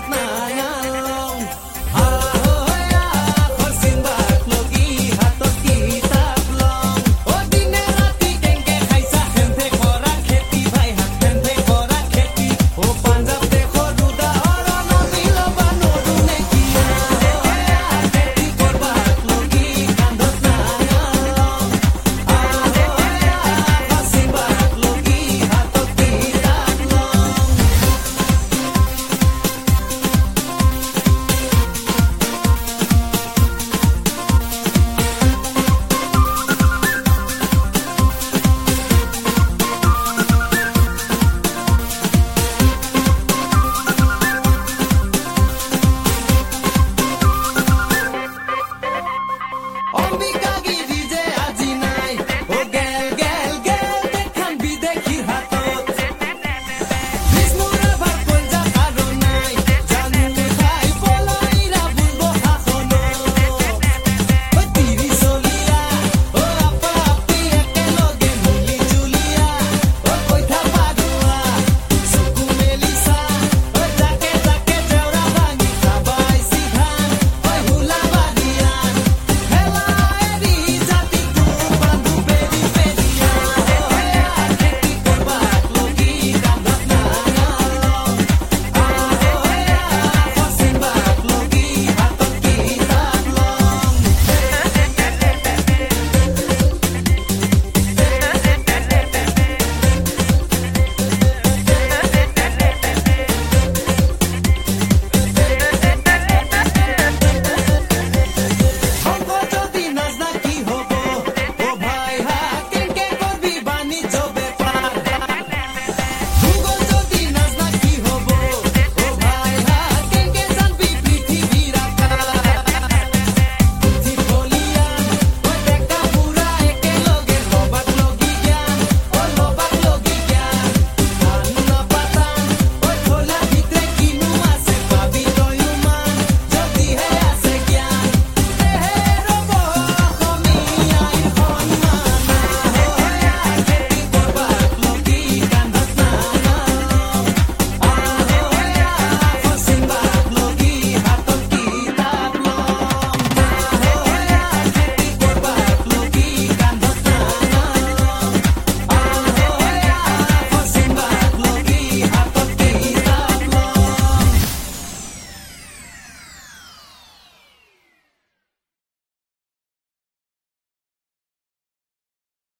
love now.